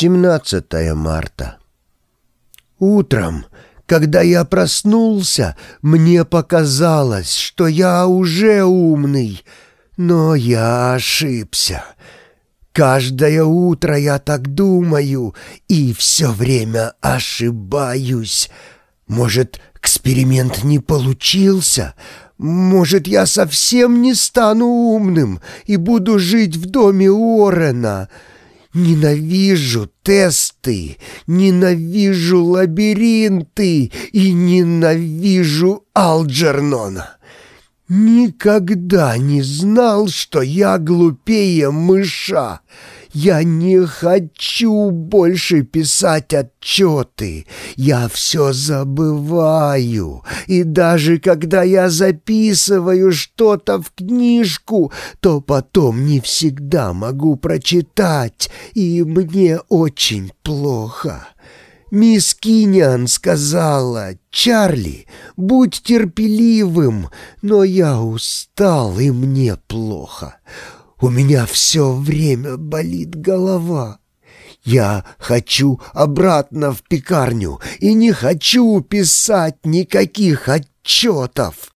17 марта. Утром, когда я проснулся, мне показалось, что я уже умный, но я ошибся. Каждое утро я так думаю и все время ошибаюсь. Может, эксперимент не получился? Может, я совсем не стану умным и буду жить в доме Уоррена?» Ненавижу тесты, ненавижу лабиринты и ненавижу Алджернона. Никогда не знал, что я глупее мыша. Я не хочу больше писать отчеты. Я все забываю. И даже когда я записываю что-то в книжку, то потом не всегда могу прочитать, и мне очень плохо. Мисс Кинян сказала, «Чарли, будь терпеливым, но я устал, и мне плохо». У меня все время болит голова. Я хочу обратно в пекарню и не хочу писать никаких отчетов.